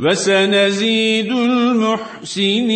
وَسَنَزِيدُ الْمُحْسِنِينَ.